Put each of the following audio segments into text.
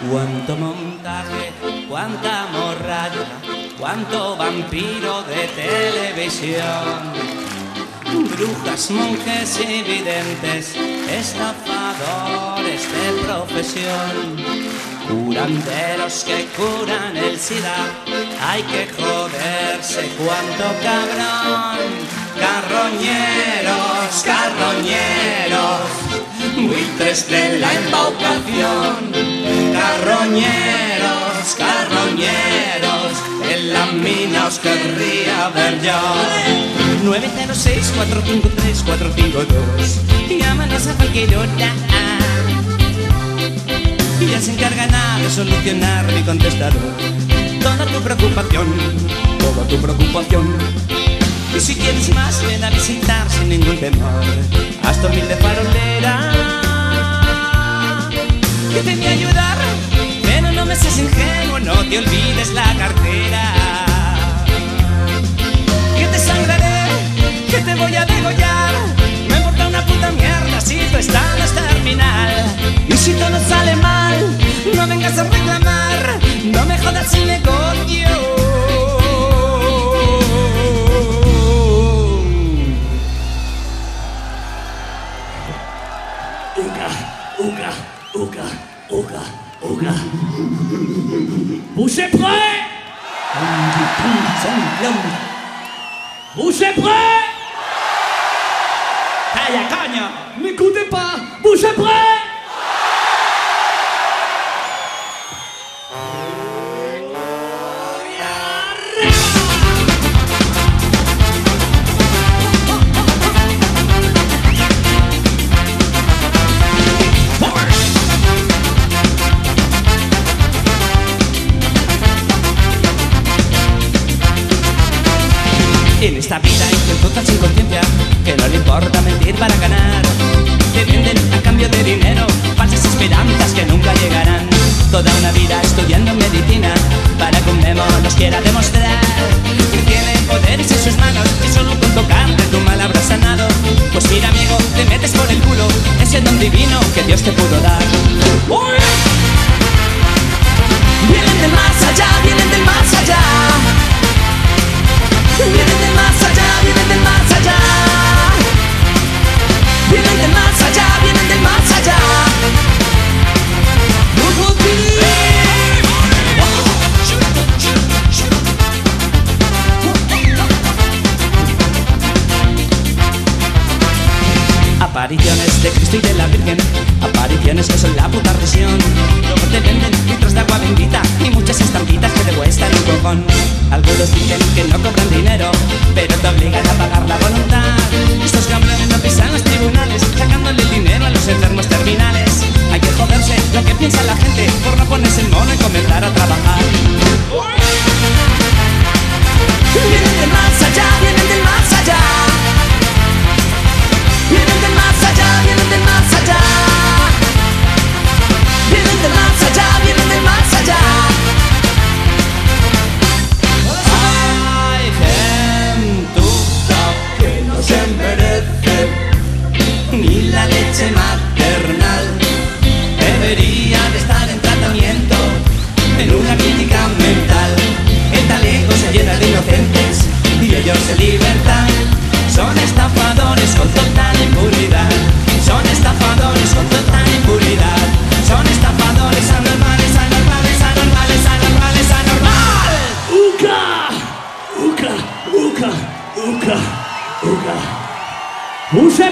Cuánto montaje, cuánta morralla, cuánto vampiro de televisión. Brujas, monjes y videntes, estafadores de profesión. Curanderos que curan el SIDA, hay que joderse cuánto cabrón. Carroñeros, carroñeros, buitres de la embaucación. Carroñeros, carroñeros, en la mina os querría ver yo. 906-453-452 Llámanos a cualquier hora. Y ya se encargará de solucionar mi contestador. Toda tu preocupación, toda tu preocupación. Y si quieres más, ven a visitar sin ningún temor. Hasta humilde farolera Que te a ayudar, pero no me seas ingenuo No te olvides la cartera Que te sangraré que te voy a degollar. Me importa una puta mierda si tu estado es terminal. Y si todo sale mal, no vengas a reclamar. No me jodas el negocio. Uga, Uga, Oga, Oga, Oga. Bouchez prêt Bouchez prêt N'écoutez pas. Bouchez prêt En esta vida hay total sin conciencia Que no le importa mentir para ganar. Te venden a cambio de dinero Falsas esperanzas que nunca llegarán. Toda una vida estudiando medicina Para que un memo nos quiera demostrar. Que tiene poderes en sus manos Y solo con tocarte tu mal habrá sanado. Pues mira amigo, te metes por el culo Ese don divino que Dios te pudo dar. Vienen del más Apariciones de Cristo y de la Virgen. Apariciones que son la puta presión Luego te venden litros de agua bendita Y muchas estampitas que te cuestan un cojón. Algunos dicen que no cobran dinero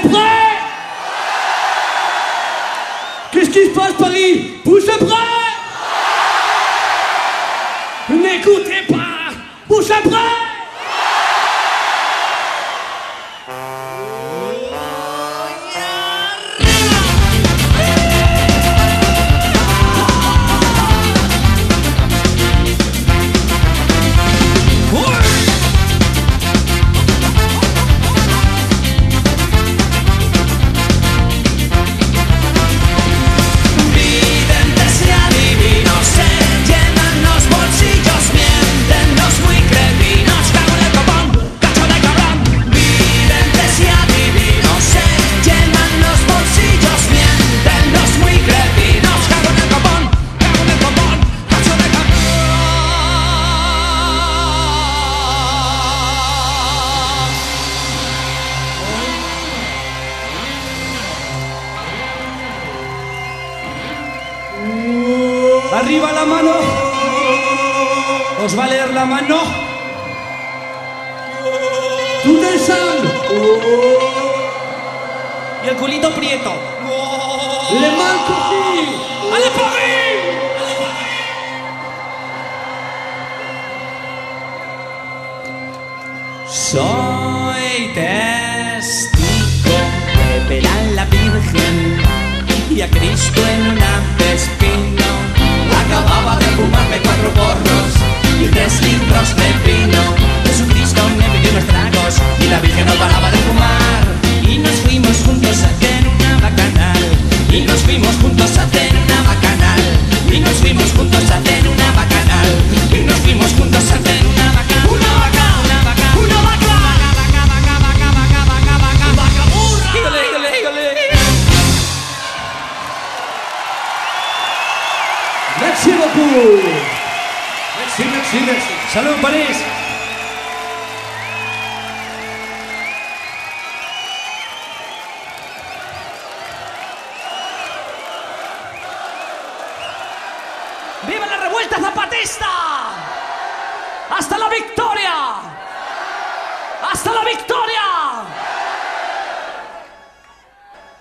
êtes Qu'est-ce qui se passe, Paris Vous êtes N'écoutez pas Vous êtes Arriba la mano. ¿Os va a leer la mano? Y el culito prieto. Les mains cogies. ¡Ale! Soy testigo de ver a la Virgen y a Cristo Salud, París. ¡Viva la revuelta zapatista! ¡Hasta la victoria! ¡Hasta la victoria!